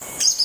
you.